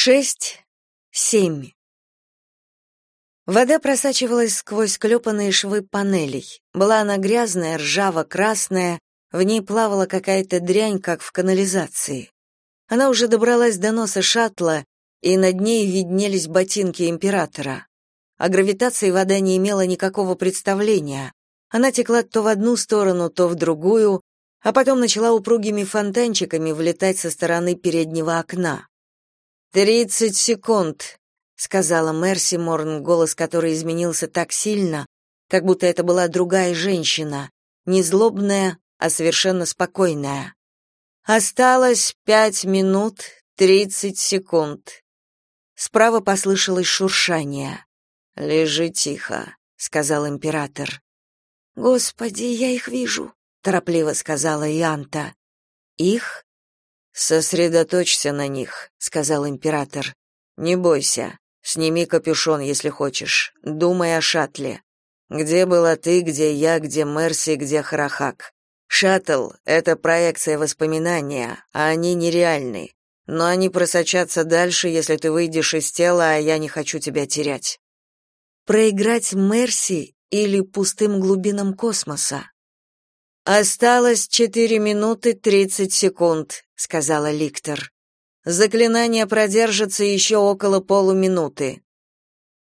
Шесть, семь. Вода просачивалась сквозь клепанные швы панелей. Была она грязная, ржаво-красная, в ней плавала какая-то дрянь, как в канализации. Она уже добралась до носа шаттла, и над ней виднелись ботинки императора. О гравитации вода не имела никакого представления. Она текла то в одну сторону, то в другую, а потом начала упругими фонтанчиками влетать со стороны переднего окна. «Тридцать секунд», — сказала Мерси Морн, голос которой изменился так сильно, как будто это была другая женщина, не злобная, а совершенно спокойная. «Осталось пять минут тридцать секунд». Справа послышалось шуршание. «Лежи тихо», — сказал император. «Господи, я их вижу», — торопливо сказала Янта. «Их?» Сосредоточься на них, сказал император. Не бойся. Сними капюшон, если хочешь. Думай о шаттле. Где была ты, где я, где Мерси, где Харахак? Шаттл это проекция воспоминания, а они нереальны. Но они просочатся дальше, если ты выйдешь из тела, а я не хочу тебя терять. Проиграть Мерси или пустым глубинам космоса? Осталось четыре минуты тридцать секунд, сказала Ликтор. Заклинание продержится еще около полуминуты.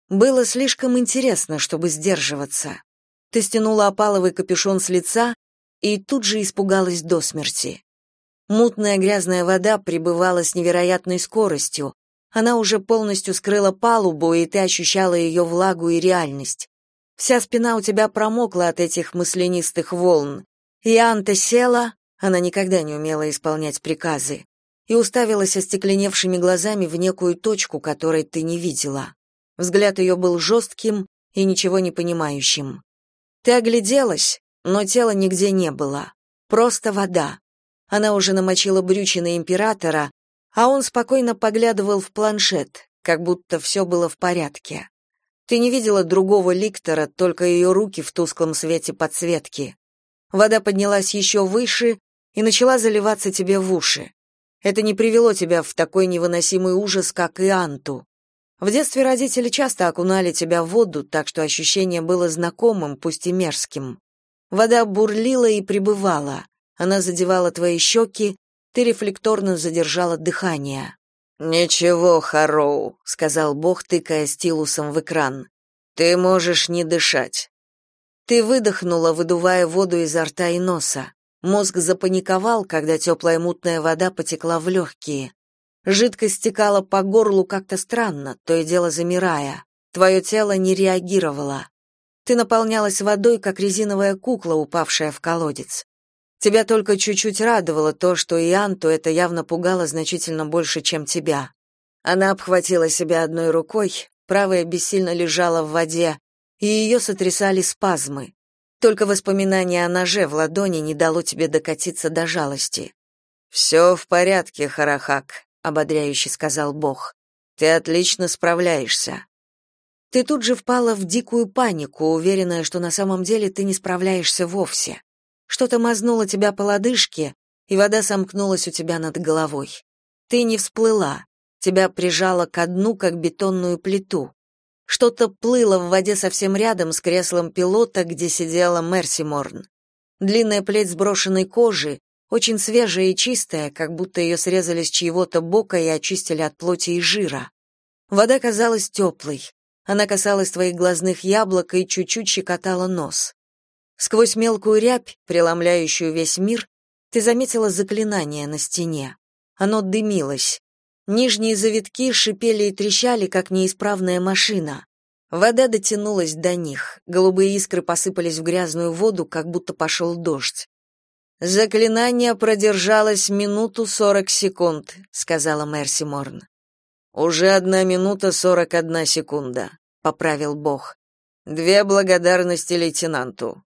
Было слишком интересно, чтобы сдерживаться. Ты стянула опаловый капюшон с лица и тут же испугалась до смерти. Мутная грязная вода прибывала с невероятной скоростью. Она уже полностью скрыла палубу, и ты ощущала ее влагу и реальность. Вся спина у тебя промокла от этих мысленистых волн. Янта села, она никогда не умела исполнять приказы, и уставилась остекленевшими глазами в некую точку, которой ты не видела. Взгляд ее был жестким и ничего не понимающим. Ты огляделась, но тела нигде не было. Просто вода. Она уже намочила брючины императора, а он спокойно поглядывал в планшет, как будто все было в порядке. Ты не видела другого ликтора, только ее руки в тусклом свете подсветки. Вода поднялась еще выше и начала заливаться тебе в уши. Это не привело тебя в такой невыносимый ужас, как и Анту. В детстве родители часто окунали тебя в воду, так что ощущение было знакомым, пусть и мерзким. Вода бурлила и прибывала. Она задевала твои щеки, ты рефлекторно задержала дыхание. «Ничего, Хароу», — сказал Бог, тыкая стилусом в экран. «Ты можешь не дышать. Ты выдохнула, выдувая воду изо рта и носа. Мозг запаниковал, когда теплая мутная вода потекла в легкие. Жидкость стекала по горлу как-то странно, то и дело замирая. Твое тело не реагировало. Ты наполнялась водой, как резиновая кукла, упавшая в колодец. Тебя только чуть-чуть радовало то, что и Анту это явно пугало значительно больше, чем тебя. Она обхватила себя одной рукой, правая бессильно лежала в воде, и ее сотрясали спазмы. Только воспоминание о ноже в ладони не дало тебе докатиться до жалости. «Все в порядке, Харахак», — ободряюще сказал Бог. «Ты отлично справляешься». Ты тут же впала в дикую панику, уверенная, что на самом деле ты не справляешься вовсе. Что-то мазнуло тебя по лодыжке, и вода сомкнулась у тебя над головой. Ты не всплыла, тебя прижало ко дну, как бетонную плиту. Что-то плыло в воде совсем рядом с креслом пилота, где сидела Мерси Морн. Длинная плеть сброшенной кожи, очень свежая и чистая, как будто ее срезали с чьего-то бока и очистили от плоти и жира. Вода казалась теплой. Она касалась твоих глазных яблок и чуть-чуть щекотала нос. Сквозь мелкую рябь, преломляющую весь мир, ты заметила заклинание на стене. Оно дымилось. Нижние завитки шипели и трещали, как неисправная машина. Вода дотянулась до них. Голубые искры посыпались в грязную воду, как будто пошел дождь. Заклинание продержалось минуту сорок секунд, сказала Мерси Морн. Уже одна минута сорок одна секунда, поправил Бог. Две благодарности лейтенанту.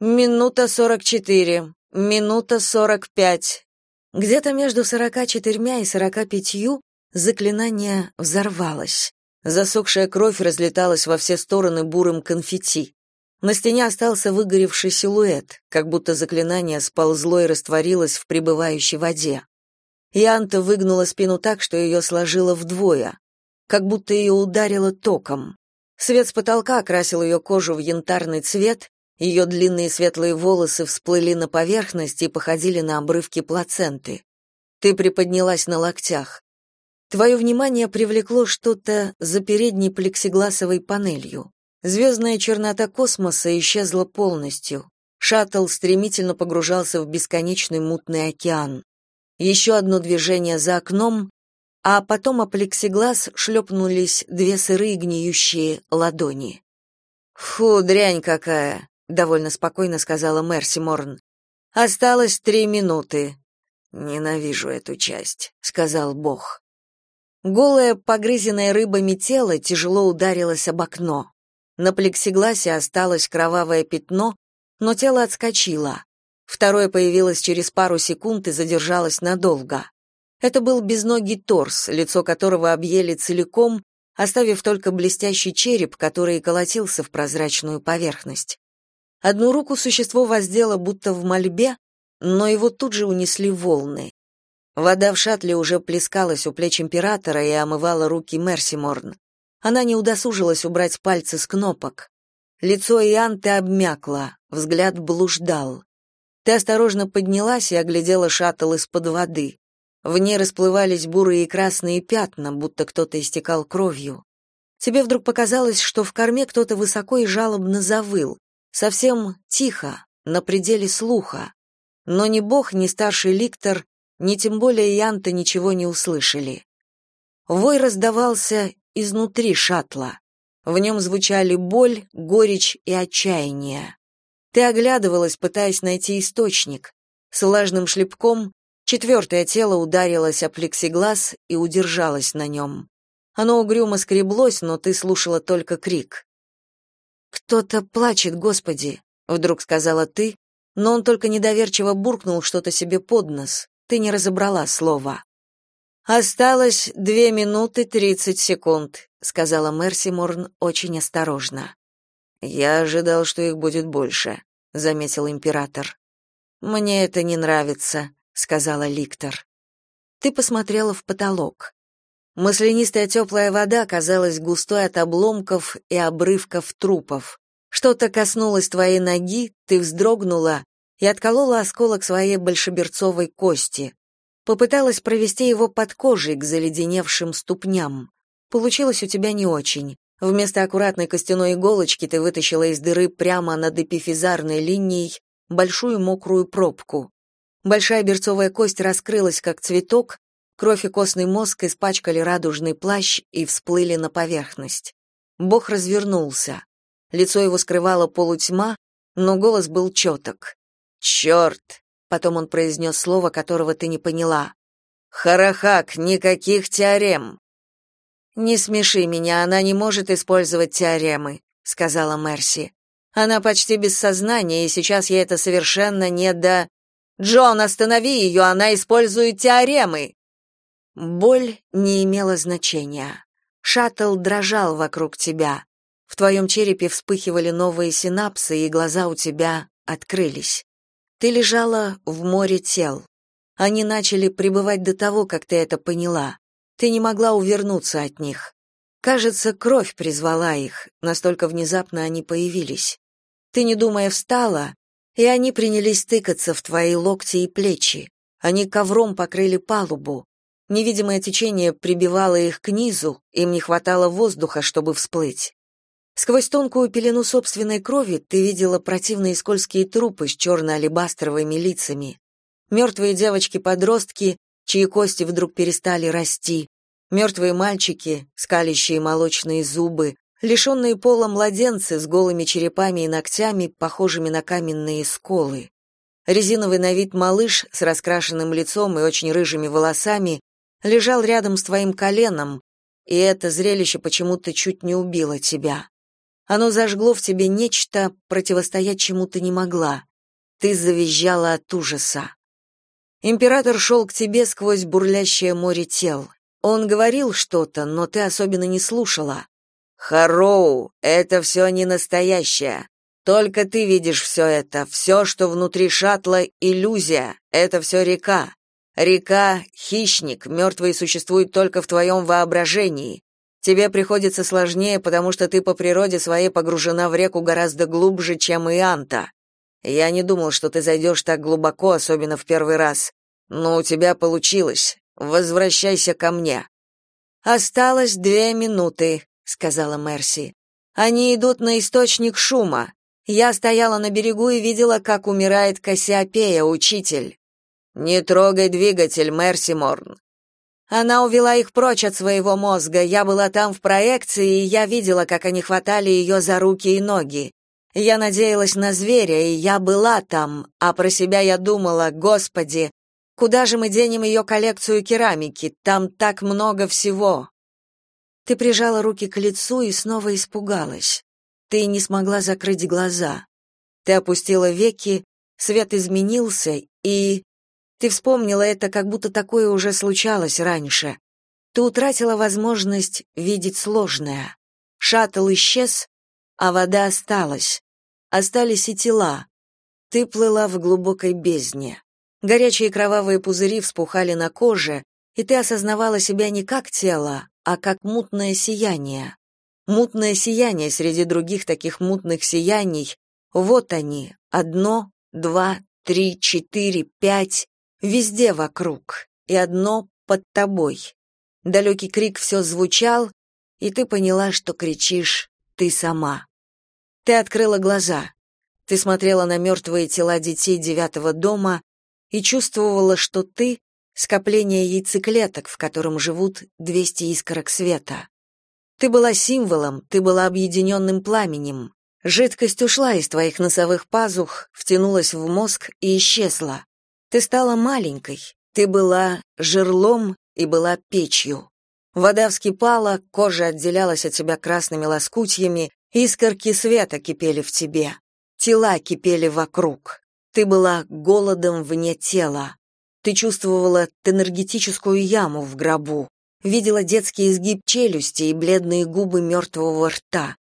Минута сорок четыре, минута сорок пять, где-то между сорока четырьмя и сорока пятью заклинание взорвалось. Засохшая кровь разлеталась во все стороны бурым конфетти. На стене остался выгоревший силуэт, как будто заклинание сползло и растворилось в пребывающей воде. и Анта выгнула спину так, что ее сложило вдвое, как будто ее ударило током. Свет с потолка окрасил ее кожу в янтарный цвет, ее длинные светлые волосы всплыли на поверхность и походили на обрывки плаценты. Ты приподнялась на локтях. Твое внимание привлекло что-то за передней плексигласовой панелью. Звездная чернота космоса исчезла полностью. Шаттл стремительно погружался в бесконечный мутный океан. Еще одно движение за окном, а потом о плексиглаз шлепнулись две сырые гниющие ладони. «Фу, дрянь какая!» — довольно спокойно сказала Мерси Морн. «Осталось три минуты». «Ненавижу эту часть», — сказал Бог. Голое, погрызенное рыбами тело тяжело ударилось об окно. На плексигласе осталось кровавое пятно, но тело отскочило. Второе появилось через пару секунд и задержалось надолго. Это был безногий торс, лицо которого объели целиком, оставив только блестящий череп, который колотился в прозрачную поверхность. Одну руку существо воздело будто в мольбе, но его тут же унесли волны. Вода в шаттле уже плескалась у плеч императора и омывала руки Мерсиморн. Она не удосужилась убрать пальцы с кнопок. Лицо Ианты обмякло, взгляд блуждал. Ты осторожно поднялась и оглядела шаттл из-под воды. В ней расплывались бурые и красные пятна, будто кто-то истекал кровью. Тебе вдруг показалось, что в корме кто-то высоко и жалобно завыл, совсем тихо, на пределе слуха. Но ни бог, ни старший ликтор, ни тем более Янта ничего не услышали. Вой раздавался изнутри шаттла. В нем звучали боль, горечь и отчаяние. Ты оглядывалась, пытаясь найти источник. С влажным шлепком четвертое тело ударилось о плексиглаз и удержалось на нем. Оно угрюмо скреблось, но ты слушала только крик. «Кто-то плачет, Господи!» — вдруг сказала ты, но он только недоверчиво буркнул что-то себе под нос. Ты не разобрала слова. «Осталось две минуты тридцать секунд», — сказала Мерси Морн очень осторожно. «Я ожидал, что их будет больше», — заметил император. «Мне это не нравится», — сказала Ликтор. Ты посмотрела в потолок. Маслянистая теплая вода казалась густой от обломков и обрывков трупов. Что-то коснулось твоей ноги, ты вздрогнула и отколола осколок своей большеберцовой кости. Попыталась провести его под кожей к заледеневшим ступням. Получилось у тебя не очень. Вместо аккуратной костяной иголочки ты вытащила из дыры прямо над эпифизарной линией большую мокрую пробку. Большая берцовая кость раскрылась, как цветок, Кровь и костный мозг испачкали радужный плащ и всплыли на поверхность. Бог развернулся. Лицо его скрывало полутьма, но голос был четок. «Черт!» — потом он произнес слово, которого ты не поняла. «Харахак, никаких теорем!» «Не смеши меня, она не может использовать теоремы», — сказала Мерси. «Она почти без сознания, и сейчас ей это совершенно не до...» «Джон, останови ее, она использует теоремы!» Боль не имела значения. Шаттл дрожал вокруг тебя. В твоем черепе вспыхивали новые синапсы, и глаза у тебя открылись. Ты лежала в море тел. Они начали пребывать до того, как ты это поняла. Ты не могла увернуться от них. Кажется, кровь призвала их, настолько внезапно они появились. Ты, не думая, встала, и они принялись тыкаться в твои локти и плечи. Они ковром покрыли палубу. Невидимое течение прибивало их к низу, им не хватало воздуха, чтобы всплыть. Сквозь тонкую пелену собственной крови ты видела противные скользкие трупы с черно-алебастровыми лицами. Мертвые девочки-подростки, чьи кости вдруг перестали расти. Мертвые мальчики, скалящие молочные зубы, лишенные пола младенцы с голыми черепами и ногтями, похожими на каменные сколы. Резиновый на вид малыш с раскрашенным лицом и очень рыжими волосами лежал рядом с твоим коленом, и это зрелище почему-то чуть не убило тебя. Оно зажгло в тебе нечто, противостоять чему ты не могла. Ты завизжала от ужаса. Император шел к тебе сквозь бурлящее море тел. Он говорил что-то, но ты особенно не слушала. «Хароу, это все не настоящее. Только ты видишь все это. Все, что внутри шаттла — иллюзия. Это все река. Река — хищник, мертвые существуют только в твоем воображении. Тебе приходится сложнее, потому что ты по природе своей погружена в реку гораздо глубже, чем и Анта. Я не думал, что ты зайдешь так глубоко, особенно в первый раз. Но у тебя получилось. Возвращайся ко мне. Осталось две минуты, сказала Мерси. Они идут на источник шума. Я стояла на берегу и видела, как умирает Кассиопея, учитель. Не трогай двигатель, Мерси Морн. Она увела их прочь от своего мозга. Я была там в проекции, и я видела, как они хватали ее за руки и ноги. Я надеялась на зверя, и я была там, а про себя я думала, господи, куда же мы денем ее коллекцию керамики? Там так много всего. Ты прижала руки к лицу и снова испугалась. Ты не смогла закрыть глаза. Ты опустила веки, свет изменился, и ты вспомнила это, как будто такое уже случалось раньше. Ты утратила возможность видеть сложное. Шаттл исчез, а вода осталась. Остались и тела. Ты плыла в глубокой бездне. Горячие кровавые пузыри вспухали на коже, и ты осознавала себя не как тело, а как мутное сияние. Мутное сияние среди других таких мутных сияний. Вот они, одно, два, три, четыре, пять. Везде вокруг, и одно под тобой. Далекий крик все звучал, и ты поняла, что кричишь ты сама. Ты открыла глаза. Ты смотрела на мертвые тела детей девятого дома и чувствовала, что ты — скопление яйцеклеток, в котором живут 200 искорок света. Ты была символом, ты была объединенным пламенем. Жидкость ушла из твоих носовых пазух, втянулась в мозг и исчезла. Ты стала маленькой, ты была жерлом и была печью. Вода вскипала, кожа отделялась от тебя красными лоскутьями, искорки света кипели в тебе. Тела кипели вокруг. Ты была голодом вне тела. Ты чувствовала энергетическую яму в гробу, видела детский изгиб челюсти и бледные губы мертвого рта.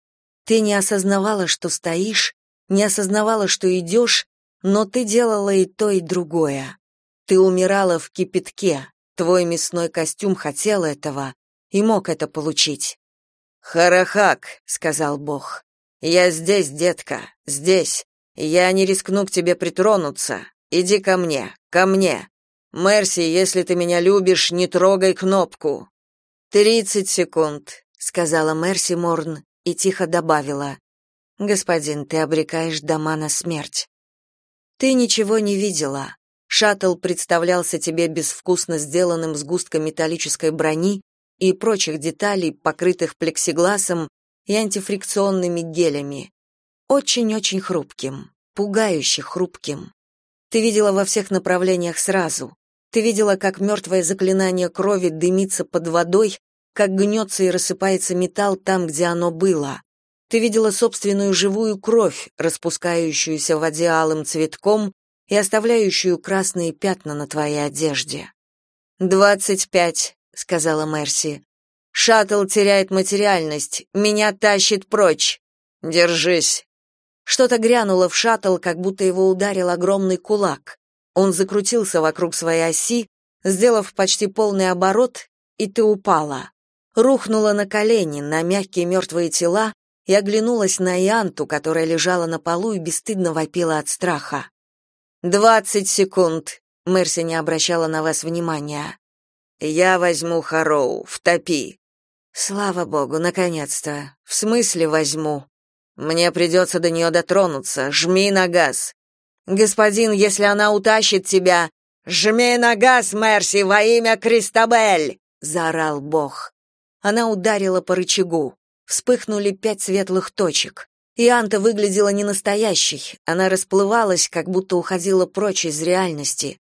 Ты не осознавала, что стоишь, не осознавала, что идешь, но ты делала и то, и другое. Ты умирала в кипятке. Твой мясной костюм хотел этого и мог это получить. «Харахак», — сказал Бог. «Я здесь, детка, здесь. Я не рискну к тебе притронуться. Иди ко мне, ко мне. Мерси, если ты меня любишь, не трогай кнопку». «Тридцать секунд», — сказала Мерси Морн и тихо добавила. «Господин, ты обрекаешь дома на смерть». Ты ничего не видела. Шаттл представлялся тебе безвкусно сделанным сгустком металлической брони и прочих деталей, покрытых плексигласом и антифрикционными гелями. Очень-очень хрупким, пугающе хрупким. Ты видела во всех направлениях сразу. Ты видела, как мертвое заклинание крови дымится под водой, как гнется и рассыпается металл там, где оно было. Ты видела собственную живую кровь, распускающуюся в воде алым цветком и оставляющую красные пятна на твоей одежде. «Двадцать пять», — сказала Мерси. «Шаттл теряет материальность. Меня тащит прочь. Держись». Что-то грянуло в шаттл, как будто его ударил огромный кулак. Он закрутился вокруг своей оси, сделав почти полный оборот, и ты упала. Рухнула на колени, на мягкие мертвые тела, и оглянулась на Ианту, которая лежала на полу и бесстыдно вопила от страха. «Двадцать секунд!» — Мерси не обращала на вас внимания. «Я возьму Хароу, втопи!» «Слава богу, наконец-то! В смысле возьму?» «Мне придется до нее дотронуться. Жми на газ!» «Господин, если она утащит тебя...» «Жми на газ, Мерси, во имя Кристабель!» — заорал бог. Она ударила по рычагу. Вспыхнули пять светлых точек. И Анта выглядела не настоящей, она расплывалась, как будто уходила прочь из реальности.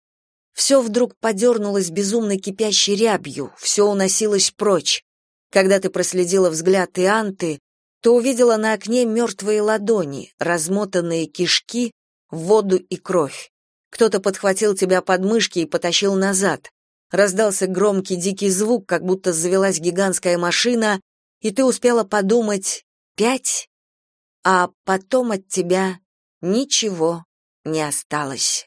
Все вдруг подернулось безумной кипящей рябью, все уносилось прочь. Когда ты проследила взгляд Ианты, то увидела на окне мертвые ладони, размотанные кишки, воду и кровь. Кто-то подхватил тебя под мышки и потащил назад. Раздался громкий дикий звук, как будто завелась гигантская машина, и ты успела подумать «пять», а потом от тебя ничего не осталось.